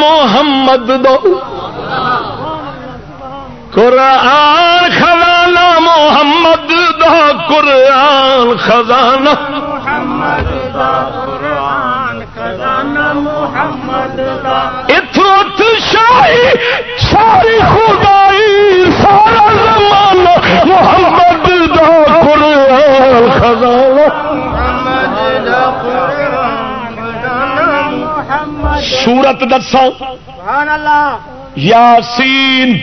محمد دو۔ قرآن خزانہ، محمد دا قرآن خزانہ۔ اتروت شاہی ساری خدائی، سارا زمانہ محمد دا قرآن خزانہ۔ سورت دسو سبحان اللہ. یاسین.